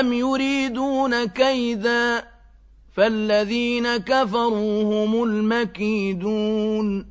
أَمْ يُرِيدُونَ كَيْدًا ۖ فَالَّذِينَ كَفَرُوا هُمُ الْمَكِيدُونَ